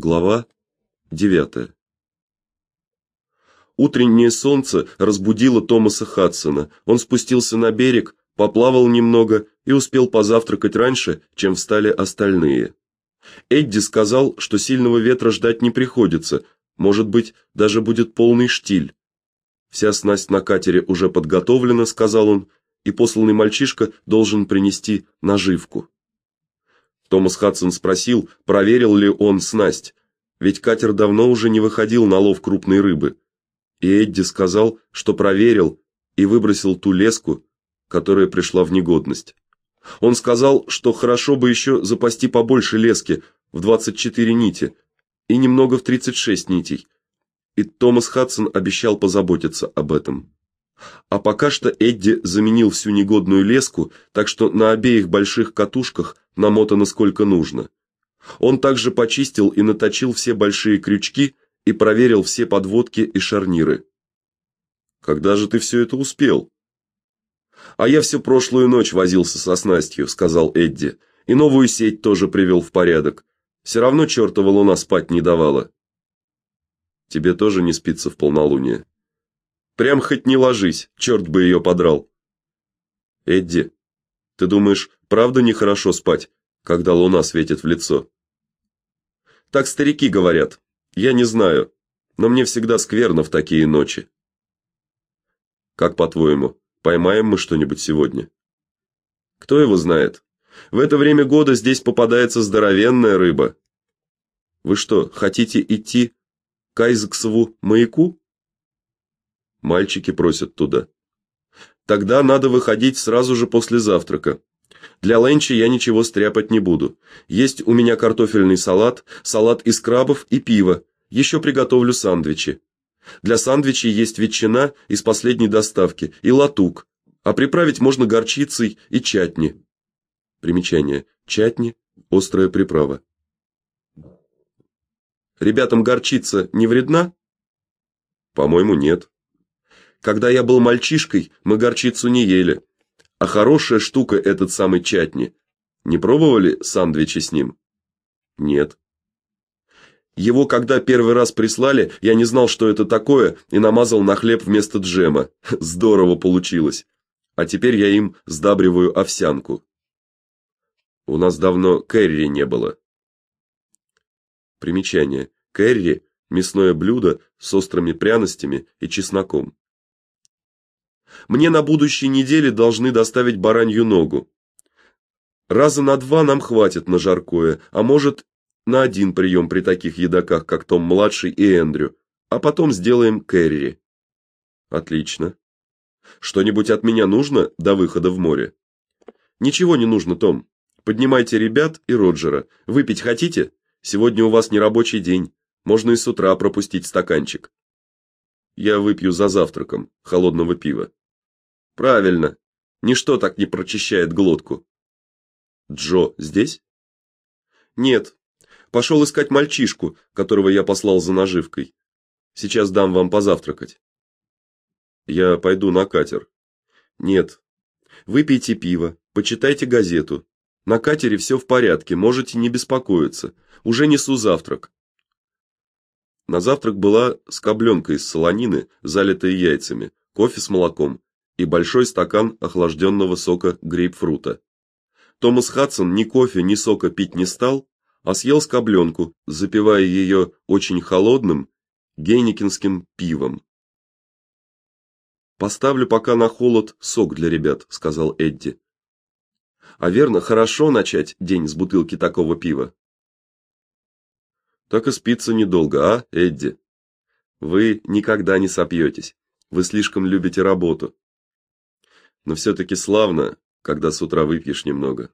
Глава 9. Утреннее солнце разбудило Томаса Хадсона. Он спустился на берег, поплавал немного и успел позавтракать раньше, чем встали остальные. Эдди сказал, что сильного ветра ждать не приходится, может быть, даже будет полный штиль. Вся снасть на катере уже подготовлена, сказал он, и посланный мальчишка должен принести наживку. Томас Хадсон спросил, проверил ли он снасть, ведь катер давно уже не выходил на лов крупной рыбы. И Эдди сказал, что проверил и выбросил ту леску, которая пришла в негодность. Он сказал, что хорошо бы еще запасти побольше лески в 24 нити и немного в 36 нитей. И Томас Хадсон обещал позаботиться об этом. А пока что Эдди заменил всю негодную леску, так что на обеих больших катушках намотано сколько нужно. Он также почистил и наточил все большие крючки и проверил все подводки и шарниры. Когда же ты все это успел? А я всю прошлую ночь возился со снастью, сказал Эдди. И новую сеть тоже привел в порядок. Все равно чертова луна спать не давала. Тебе тоже не спится в полнолуние. Прям хоть не ложись, черт бы ее подрал. Эдди, ты думаешь, правда нехорошо спать, когда луна светит в лицо? Так старики говорят. Я не знаю, но мне всегда скверно в такие ночи. Как по-твоему, поймаем мы что-нибудь сегодня? Кто его знает? В это время года здесь попадается здоровенная рыба. Вы что, хотите идти к Айзексову маяку? Мальчики просят туда. Тогда надо выходить сразу же после завтрака. Для ленча я ничего стряпать не буду. Есть у меня картофельный салат, салат из крабов и пиво. Еще приготовлю сандвичи. Для сандвичей есть ветчина из последней доставки и латук, а приправить можно горчицей и чатни. Примечание: чатни острая приправа. Ребятам горчица не вредна? По-моему, нет. Когда я был мальчишкой, мы горчицу не ели. А хорошая штука этот самый чатни. Не пробовали сандвичи с ним? Нет. Его когда первый раз прислали, я не знал, что это такое, и намазал на хлеб вместо джема. Здорово получилось. А теперь я им сдабриваю овсянку. У нас давно кэрри не было. Примечание: кэрри мясное блюдо с острыми пряностями и чесноком. Мне на будущей неделе должны доставить баранью ногу. Раза на два нам хватит на жаркое, а может, на один прием при таких едоках, как Том младший и Эндрю, а потом сделаем кэрри. Отлично. Что-нибудь от меня нужно до выхода в море? Ничего не нужно, Том. Поднимайте ребят и Роджера. Выпить хотите? Сегодня у вас не рабочий день. Можно и с утра пропустить стаканчик. Я выпью за завтраком холодного пива. Правильно. Ничто так не прочищает глотку. Джо здесь? Нет. Пошел искать мальчишку, которого я послал за наживкой. Сейчас дам вам позавтракать. Я пойду на катер. Нет. Выпейте пиво, почитайте газету. На катере все в порядке, можете не беспокоиться. Уже несу завтрак. На завтрак была скобленка из солонины, залитая яйцами, кофе с молоком и большой стакан охлажденного сока грейпфрута. Томас Хадсон ни кофе, ни сока пить не стал, а съел скобленку, запивая ее очень холодным гейникинским пивом. Поставлю пока на холод сок для ребят, сказал Эдди. А верно, хорошо начать день с бутылки такого пива. Так и спится недолго, а, Эдди? Вы никогда не сопьетесь. Вы слишком любите работу но все таки славно, когда с утра выпьешь немного.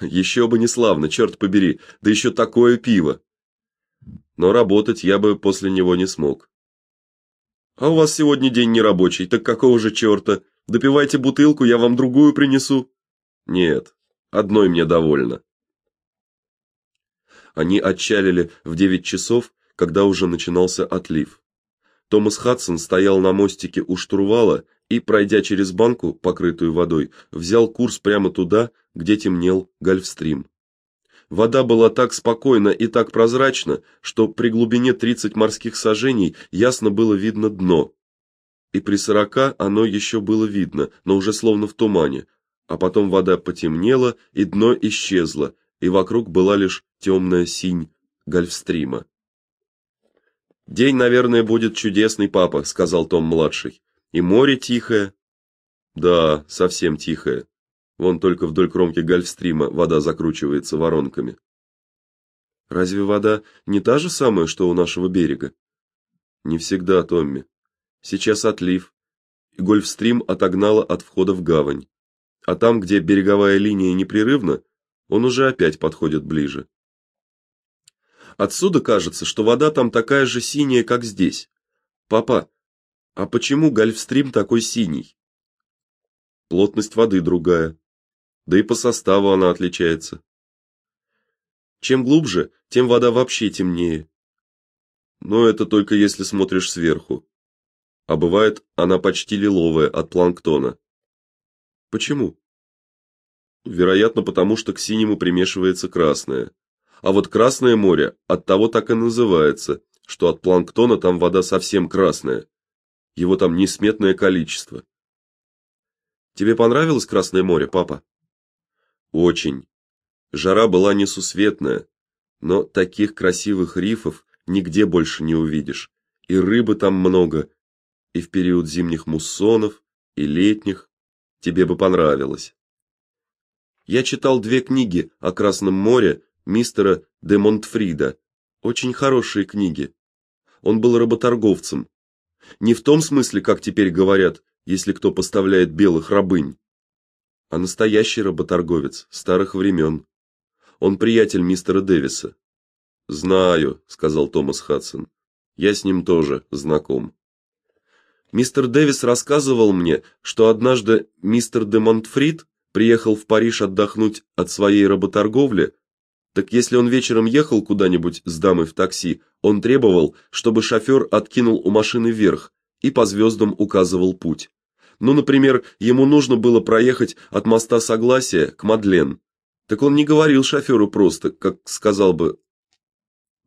Еще бы не славно, черт побери, да еще такое пиво. Но работать я бы после него не смог. А у вас сегодня день нерабочий, так какого же черта? Допивайте бутылку, я вам другую принесу. Нет, одной мне довольно. Они отчалили в девять часов, когда уже начинался отлив. Томас Хадсон стоял на мостике у штурвала и, пройдя через банку, покрытую водой, взял курс прямо туда, где темнел Гольфстрим. Вода была так спокойна и так прозрачна, что при глубине 30 морских саженей ясно было видно дно. И при сорока оно еще было видно, но уже словно в тумане. А потом вода потемнела, и дно исчезло, и вокруг была лишь темная синь Гольфстрима. День, наверное, будет чудесный, папа, сказал Том младший. И море тихое. Да, совсем тихое. Вон только вдоль кромки Гольфстрима вода закручивается воронками. Разве вода не та же самая, что у нашего берега? Не всегда, Томми. Сейчас отлив, и Гольфстрим отогнало от входа в гавань. А там, где береговая линия непрерывна, он уже опять подходит ближе. Отсюда кажется, что вода там такая же синяя, как здесь. Папа, а почему Гольфстрим такой синий? Плотность воды другая. Да и по составу она отличается. Чем глубже, тем вода вообще темнее. Но это только если смотришь сверху. А бывает, она почти лиловая от планктона. Почему? Вероятно, потому что к синему примешивается красное. А вот Красное море от того так и называется, что от планктона там вода совсем красная. Его там несметное количество. Тебе понравилось Красное море, папа? Очень. Жара была несусветная, но таких красивых рифов нигде больше не увидишь. И рыбы там много, и в период зимних муссонов, и летних. Тебе бы понравилось. Я читал две книги о Красном море мистера де Монтфрида. Очень хорошие книги. Он был работорговцем. Не в том смысле, как теперь говорят, если кто поставляет белых рабынь, а настоящий работорговец старых времен. Он приятель мистера Дэвиса. Знаю, сказал Томас Хадсон. Я с ним тоже знаком. Мистер Дэвис рассказывал мне, что однажды мистер де Монтфрид приехал в Париж отдохнуть от своей работорговли. Так если он вечером ехал куда-нибудь с дамой в такси, он требовал, чтобы шофер откинул у машины вверх и по звездам указывал путь. Ну, например, ему нужно было проехать от моста Согласия к Мадлен. Так он не говорил шоферу просто, как сказал бы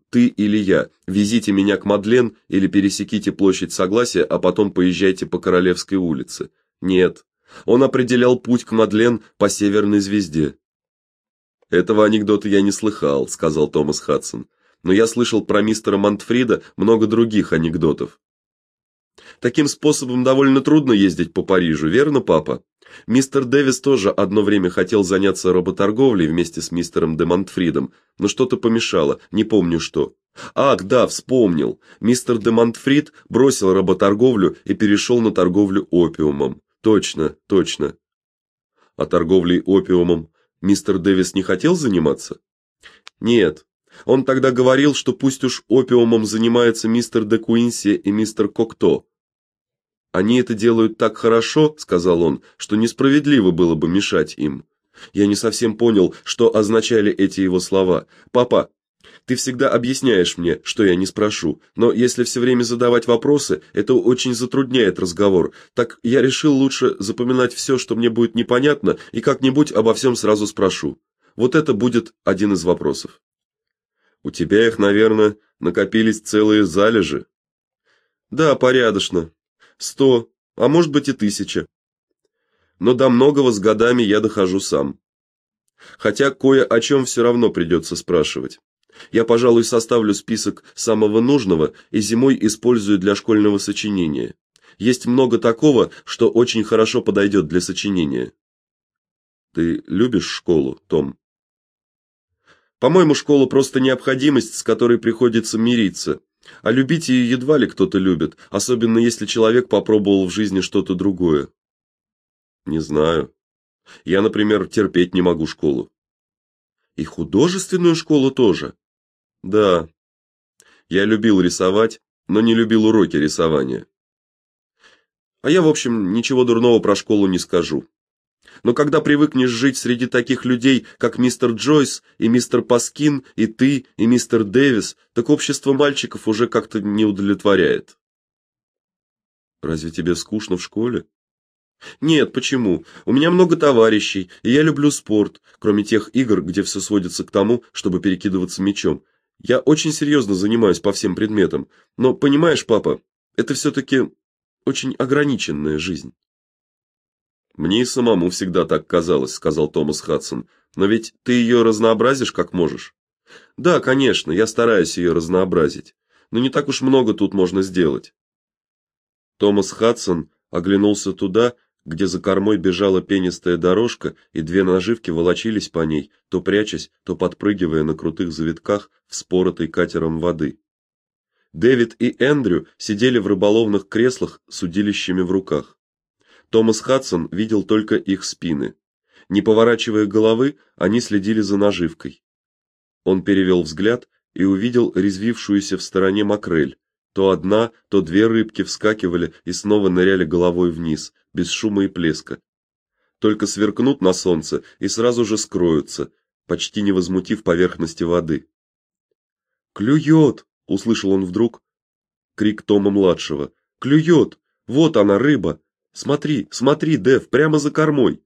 ты или я, везите меня к Мадлен или пересеките площадь Согласия, а потом поезжайте по Королевской улице. Нет. Он определял путь к Мадлен по северной звезде. Этого анекдота я не слыхал, сказал Томас Хадсон. Но я слышал про мистера Монтфрида много других анекдотов. Таким способом довольно трудно ездить по Парижу, верно, папа? Мистер Дэвис тоже одно время хотел заняться работорговлей вместе с мистером де Монтфридом, но что-то помешало, не помню что. Ах, да, вспомнил. Мистер де Монтфрид бросил работорговлю и перешел на торговлю опиумом. Точно, точно. А торговлей опиумом мистер Дэвис не хотел заниматься? Нет. Он тогда говорил, что пусть уж опиумом занимаются мистер де Куинси и мистер Кокто. Они это делают так хорошо, сказал он, что несправедливо было бы мешать им. Я не совсем понял, что означали эти его слова. Папа, ты всегда объясняешь мне, что я не спрошу, но если все время задавать вопросы, это очень затрудняет разговор. Так я решил лучше запоминать все, что мне будет непонятно, и как-нибудь обо всем сразу спрошу. Вот это будет один из вопросов. У тебя их, наверное, накопились целые залежи. Да, порядочно сто, а может быть и тысяча. Но до многого с годами я дохожу сам. Хотя кое о чем все равно придется спрашивать. Я, пожалуй, составлю список самого нужного и зимой использую для школьного сочинения. Есть много такого, что очень хорошо подойдет для сочинения. Ты любишь школу, Том? По-моему, школа просто необходимость, с которой приходится мириться. А любить ее едва ли кто-то любит, особенно если человек попробовал в жизни что-то другое. Не знаю. Я, например, терпеть не могу школу. И художественную школу тоже. Да. Я любил рисовать, но не любил уроки рисования. А я, в общем, ничего дурного про школу не скажу. Но когда привыкнешь жить среди таких людей, как мистер Джойс и мистер Паскин, и ты, и мистер Дэвис, так общество мальчиков уже как-то не удовлетворяет. Разве тебе скучно в школе? Нет, почему? У меня много товарищей, и я люблю спорт, кроме тех игр, где все сводится к тому, чтобы перекидываться мячом. Я очень серьезно занимаюсь по всем предметам, но понимаешь, папа, это все таки очень ограниченная жизнь. Мне и самому всегда так казалось, сказал Томас Хадсон. Но ведь ты ее разнообразишь как можешь. Да, конечно, я стараюсь ее разнообразить, но не так уж много тут можно сделать. Томас Хадсон оглянулся туда, где за кормой бежала пенистая дорожка, и две наживки волочились по ней, то прячась, то подпрыгивая на крутых завитках вспоротой катером воды. Дэвид и Эндрю сидели в рыболовных креслах с удилищами в руках. Томас Хадсон видел только их спины. Не поворачивая головы, они следили за наживкой. Он перевел взгляд и увидел резвившуюся в стороне макрель, то одна, то две рыбки вскакивали и снова ныряли головой вниз, без шума и плеска. Только сверкнут на солнце и сразу же скроются, почти не возмутив поверхности воды. «Клюет!» — услышал он вдруг крик Тома младшего. «Клюет! Вот она рыба! Смотри, смотри, Дэв, прямо за кормой!»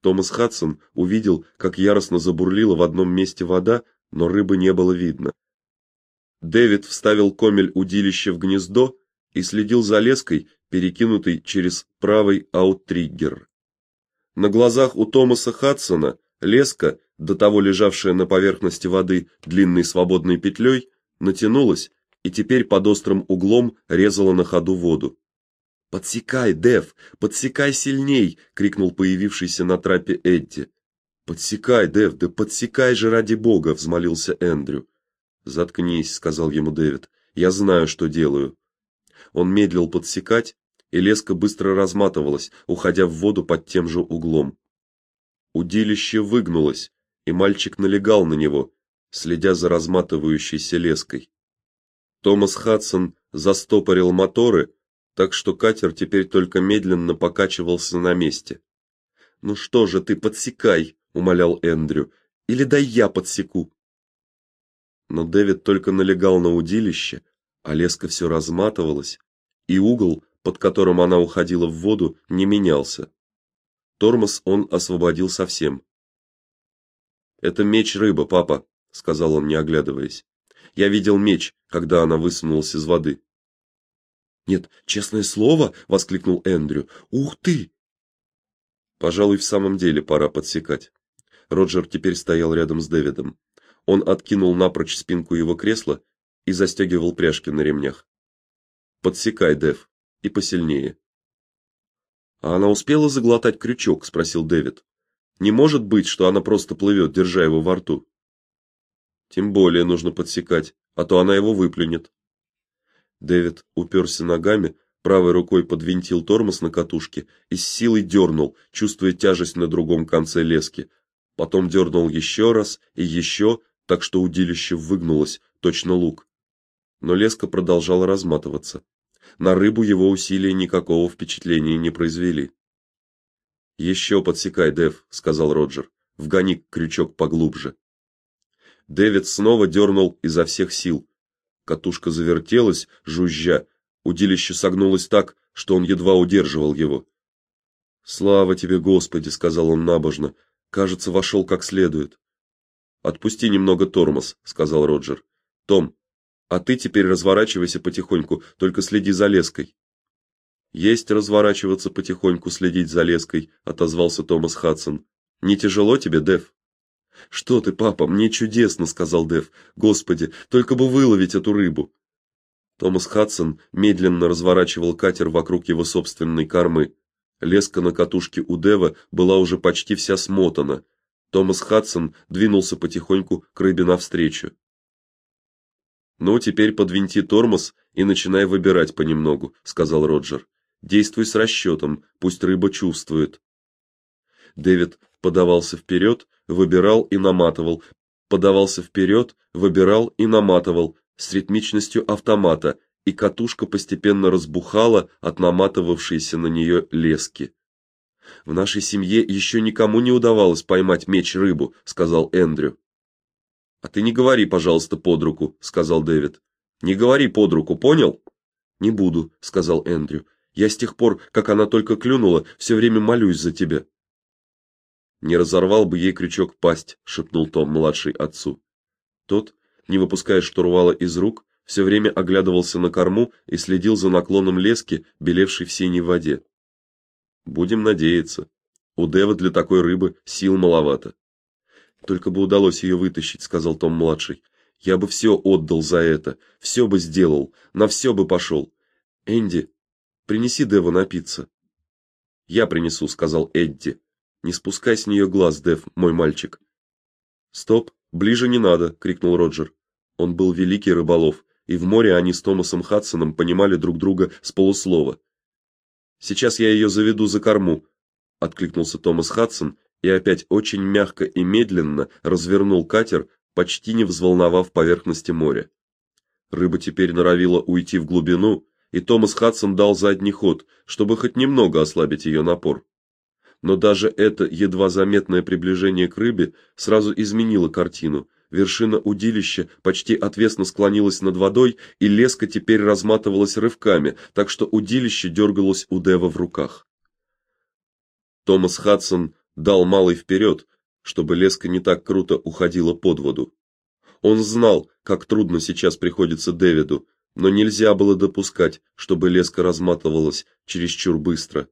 Томас Хадсон увидел, как яростно забурлила в одном месте вода, но рыбы не было видно. Дэвид вставил комель удилища в гнездо и следил за леской, перекинутой через правый ауттриггер. На глазах у Томаса Хадсона леска, до того лежавшая на поверхности воды длинной свободной петлей, натянулась и теперь под острым углом резала на ходу воду. "Подсекай, Дэв, подсекай сильней", крикнул появившийся на трапе Эдди. "Подсекай, Дэв, да подсекай же ради бога", взмолился Эндрю. "Заткнись", сказал ему Дэвид. "Я знаю, что делаю". Он медлил подсекать, и леска быстро разматывалась, уходя в воду под тем же углом. Удилище выгнулось, и мальчик налегал на него, следя за разматывающейся леской. Томас Хадсон застопорил моторы, так что катер теперь только медленно покачивался на месте. "Ну что же ты подсекай", умолял Эндрю. "Или дай я подсеку". Но Дэвид только налегал на удилище, а леска все разматывалась, и угол, под которым она уходила в воду, не менялся. Тормоз он освободил совсем. Это меч рыба, папа, сказал он, не оглядываясь. Я видел меч, когда она высунулась из воды. Нет, честное слово, воскликнул Эндрю. Ух ты! Пожалуй, в самом деле пора подсекать. Роджер теперь стоял рядом с Дэвидом. Он откинул напрочь спинку его кресла и застегивал пряжки на ремнях. Подсекай, Дэв, и посильнее. А она успела заглотать крючок, спросил Дэвид. Не может быть, что она просто плывет, держа его во рту. Тем более нужно подсекать, а то она его выплюнет. Дэвид уперся ногами, правой рукой подвинтил тормоз на катушке и с силой дернул, чувствуя тяжесть на другом конце лески. Потом дернул еще раз и еще, так что удилище выгнулось, точно лук. Но леска продолжала разматываться. На рыбу его усилия никакого впечатления не произвели. «Еще подсекай, Дэв, сказал Роджер. Вгони крючок поглубже. Дэвид снова дернул изо всех сил. Катушка завертелась, жужжа, удилище согнулось так, что он едва удерживал его. "Слава тебе, Господи", сказал он набожно. "Кажется, вошел как следует". "Отпусти немного тормоз", сказал Роджер. "Том, а ты теперь разворачивайся потихоньку, только следи за леской". Есть разворачиваться потихоньку, следить за леской, отозвался Томас Хадсон. Не тяжело тебе, Дэв? Что ты, папа, мне чудесно, сказал Дэв. Господи, только бы выловить эту рыбу. Томас Хадсон медленно разворачивал катер вокруг его собственной кормы. Леска на катушке у Дэва была уже почти вся смотана. Томас Хадсон двинулся потихоньку к рыбе навстречу. "Ну, теперь подвинти тормоз и начинай выбирать понемногу", сказал Роджер. "Действуй с расчетом, пусть рыба чувствует". Дэвид подавался вперед, выбирал и наматывал, подавался вперед, выбирал и наматывал с ритмичностью автомата, и катушка постепенно разбухала от наматывавшейся на нее лески. В нашей семье еще никому не удавалось поймать меч-рыбу, сказал Эндрю. А ты не говори, пожалуйста, под руку, сказал Дэвид. Не говори под руку, понял? Не буду, сказал Эндрю. Я с тех пор, как она только клюнула, все время молюсь за тебя. Не разорвал бы ей крючок пасть, шепнул Том младший отцу. Тот, не выпуская штурвала из рук, все время оглядывался на корму и следил за наклоном лески, белевшей в синей воде. Будем надеяться. У Дева для такой рыбы сил маловато. Только бы удалось ее вытащить, сказал Том младший. Я бы все отдал за это, все бы сделал, на все бы пошел. Энди, принеси Деву напиться. Я принесу, сказал Эдди. Не спускай с нее глаз, Дев, мой мальчик. Стоп, ближе не надо, крикнул Роджер. Он был великий рыболов, и в море они с Томасом Хадсоном понимали друг друга с полуслова. Сейчас я ее заведу за корму, откликнулся Томас Хадсон и опять очень мягко и медленно развернул катер, почти не взволновав поверхности моря. Рыба теперь норовила уйти в глубину, и Томас Хадсон дал задний ход, чтобы хоть немного ослабить ее напор. Но даже это едва заметное приближение к рыбе сразу изменило картину. Вершина удилища почти отвесно склонилась над водой, и леска теперь разматывалась рывками, так что удилище дергалось у Дева в руках. Томас Хадсон дал малый вперед, чтобы леска не так круто уходила под воду. Он знал, как трудно сейчас приходится Дэвиду, но нельзя было допускать, чтобы леска разматывалась чересчур быстро.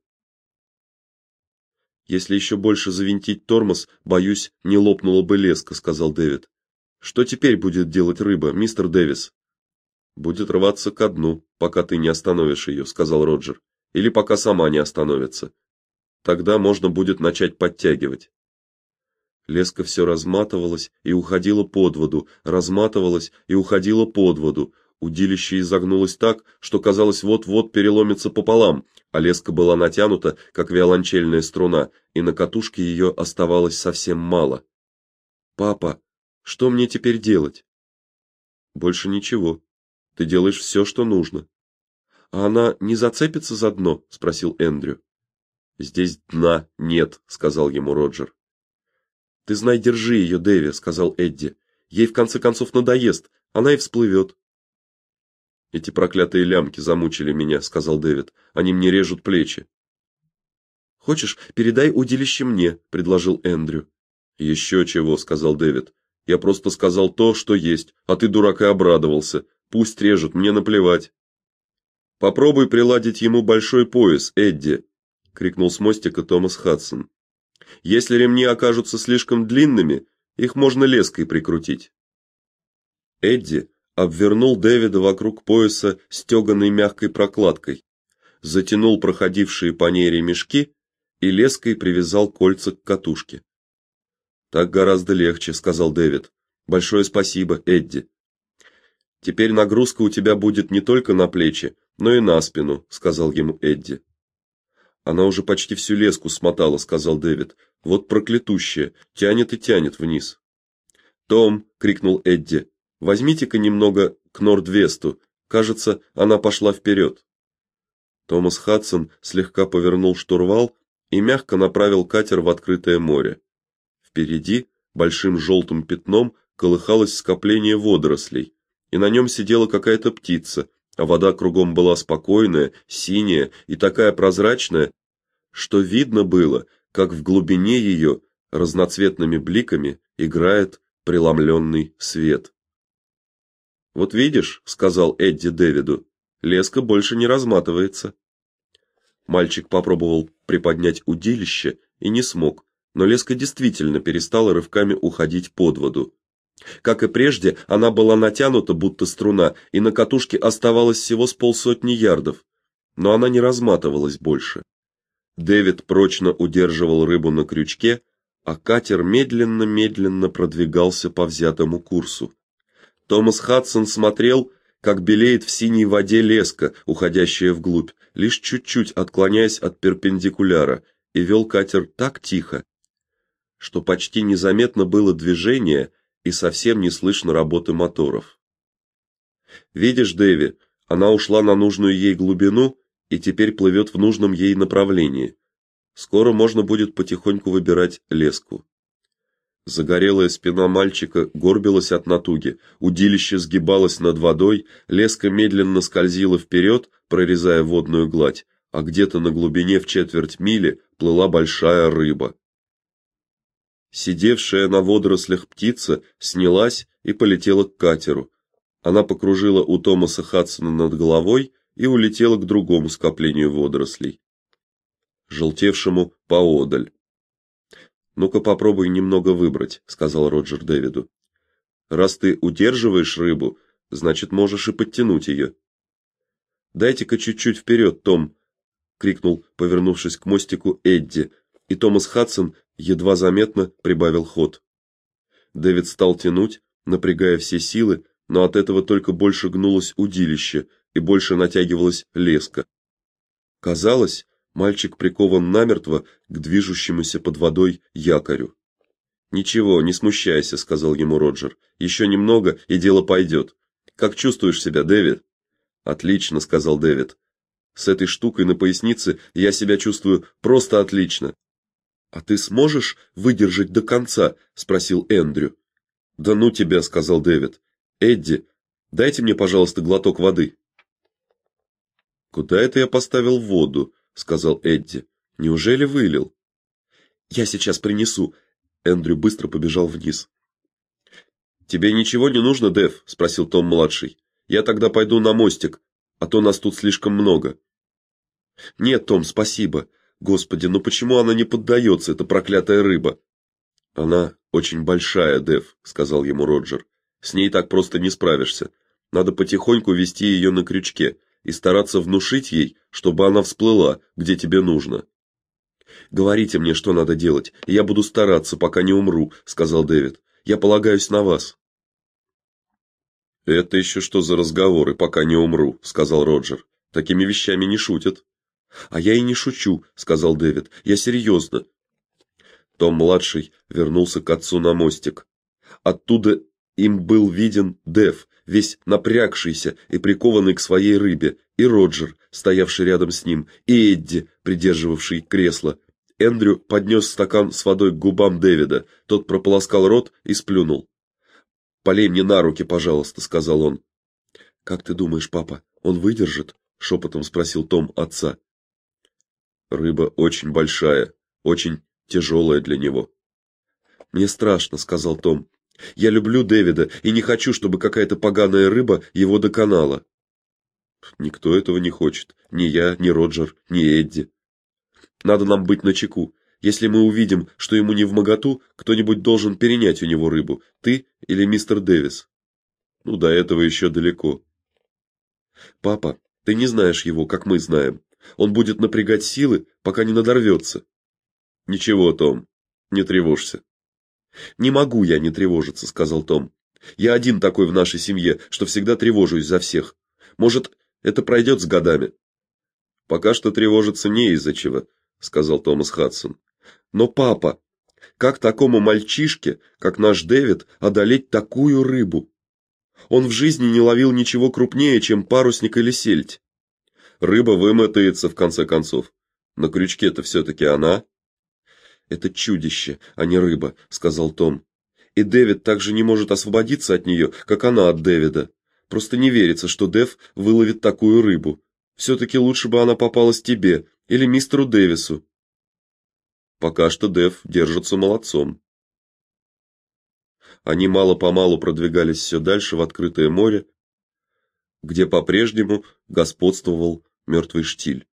Если еще больше завинтить тормоз, боюсь, не лопнула бы леска, сказал Дэвид. Что теперь будет делать рыба, мистер Дэвис? Будет рваться ко дну, пока ты не остановишь ее», — сказал Роджер. Или пока сама не остановится. Тогда можно будет начать подтягивать. Леска все разматывалась и уходила под воду, разматывалась и уходила под воду. Удилище изогнулось так, что казалось, вот-вот переломится пополам, а леска была натянута, как виолончельная струна, и на катушке ее оставалось совсем мало. Папа, что мне теперь делать? Больше ничего. Ты делаешь все, что нужно. А она не зацепится за дно, спросил Эндрю. Здесь дна нет, сказал ему Роджер. Ты знай, держи ее, Дэви, сказал Эдди. Ей в конце концов надоест, она и всплывет. Эти проклятые лямки замучили меня, сказал Дэвид. Они мне режут плечи. Хочешь, передай удилище мне, предложил Эндрю. «Еще чего, сказал Дэвид. Я просто сказал то, что есть, а ты дурак и обрадовался. Пусть режут, мне наплевать. Попробуй приладить ему большой пояс, Эдди, крикнул с мостика Томас Хадсон. Если ремни окажутся слишком длинными, их можно леской прикрутить. Эдди обвернул Дэвида вокруг пояса стеганой мягкой прокладкой, затянул проходившие по ней ремешки и леской привязал кольца к катушке. Так гораздо легче, сказал Дэвид. Большое спасибо, Эдди. Теперь нагрузка у тебя будет не только на плечи, но и на спину, сказал ему Эдди. Она уже почти всю леску смотала, сказал Дэвид. Вот проклятущая, тянет и тянет вниз. "Том!" крикнул Эдди. Возьмите-ка немного к Нордвесту. Кажется, она пошла вперед». Томас Хадсон слегка повернул штурвал и мягко направил катер в открытое море. Впереди большим желтым пятном колыхалось скопление водорослей, и на нем сидела какая-то птица, вода кругом была спокойная, синяя и такая прозрачная, что видно было, как в глубине ее разноцветными бликами играет преломленный свет. Вот видишь, сказал Эдди Дэвиду. Леска больше не разматывается. Мальчик попробовал приподнять удилище и не смог, но леска действительно перестала рывками уходить под воду. Как и прежде, она была натянута будто струна, и на катушке оставалось всего с полсотни ярдов, но она не разматывалась больше. Дэвид прочно удерживал рыбу на крючке, а катер медленно-медленно продвигался по взятому курсу. Томас Хадсон смотрел, как белеет в синей воде леска, уходящая вглубь, лишь чуть-чуть отклоняясь от перпендикуляра, и вел катер так тихо, что почти незаметно было движение и совсем не слышно работы моторов. Видишь, Дэви, она ушла на нужную ей глубину и теперь плывет в нужном ей направлении. Скоро можно будет потихоньку выбирать леску. Загорелая спина мальчика горбилась от натуги, удилище сгибалось над водой, леска медленно скользила вперед, прорезая водную гладь, а где-то на глубине в четверть мили плыла большая рыба. Сидевшая на водорослях птица снялась и полетела к катеру. Она покружила у Томаса Хадсона над головой и улетела к другому скоплению водорослей, желтевшему поодаль. Ну-ка попробуй немного выбрать, сказал Роджер Дэвиду. Раз ты удерживаешь рыбу, значит, можешь и подтянуть ее. Дайте-ка чуть-чуть вперед, Том, крикнул, повернувшись к мостику Эдди, и Томас Хадсон едва заметно прибавил ход. Дэвид стал тянуть, напрягая все силы, но от этого только больше гнулось удилище и больше натягивалась леска. Казалось, мальчик прикован намертво к движущемуся под водой якорю. Ничего, не смущайся, сказал ему Роджер. «Еще немного, и дело пойдет. Как чувствуешь себя, Дэвид? Отлично, сказал Дэвид. С этой штукой на пояснице я себя чувствую просто отлично. А ты сможешь выдержать до конца, спросил Эндрю. Да ну тебя, сказал Дэвид. Эдди, дайте мне, пожалуйста, глоток воды. Куда это я поставил воду, сказал Эдди. Неужели вылил? Я сейчас принесу. Эндрю быстро побежал вниз. Тебе ничего не нужно, Дэв, спросил Том младший. Я тогда пойду на мостик, а то нас тут слишком много. Нет, Том, спасибо. Господи, ну почему она не поддается, эта проклятая рыба? Она очень большая, Дэв, сказал ему Роджер. С ней так просто не справишься. Надо потихоньку вести ее на крючке и стараться внушить ей, чтобы она всплыла, где тебе нужно. Говорите мне, что надо делать, и я буду стараться, пока не умру, сказал Дэвид. Я полагаюсь на вас. Это еще что за разговоры, пока не умру, сказал Роджер. Такими вещами не шутят. А я и не шучу, сказал Дэвид. Я серьезно. Том младший вернулся к отцу на мостик. Оттуда им был виден Дэв, весь напрягшийся и прикованный к своей рыбе, и Роджер, стоявший рядом с ним, и Эдди, придерживавший кресло. Эндрю поднес стакан с водой к губам Дэвида. Тот прополоскал рот и сплюнул. "Полей мне на руки, пожалуйста", сказал он. "Как ты думаешь, папа, он выдержит?" шепотом спросил Том отца. Рыба очень большая, очень тяжелая для него. Мне страшно, сказал Том. Я люблю Дэвида и не хочу, чтобы какая-то поганая рыба его доконала. Никто этого не хочет, ни я, ни Роджер, ни Эдди. Надо нам быть начеку. Если мы увидим, что ему не в моготу, кто-нибудь должен перенять у него рыбу, ты или мистер Дэвис. Ну, до этого еще далеко. Папа, ты не знаешь его, как мы знаем. Он будет напрягать силы, пока не надорвется. Ничего, Том, не тревожься. Не могу я не тревожиться, сказал Том. Я один такой в нашей семье, что всегда тревожусь за всех. Может, это пройдет с годами. Пока что тревожиться не из-за чего, сказал Томас Хадсон. Но папа, как такому мальчишке, как наш Дэвид, одолеть такую рыбу? Он в жизни не ловил ничего крупнее, чем парусник или сельдь. Рыба вымотается в конце концов. На крючке-то все таки она. Это чудище, а не рыба, сказал Том. И Дэвид также не может освободиться от нее, как она от Дэвида. Просто не верится, что Дэв выловит такую рыбу. все таки лучше бы она попалась тебе или мистеру Дэвису. Пока что Дэв держится молодцом. Они мало-помалу продвигались все дальше в открытое море, где по-прежнему господствовал мертвый штиль.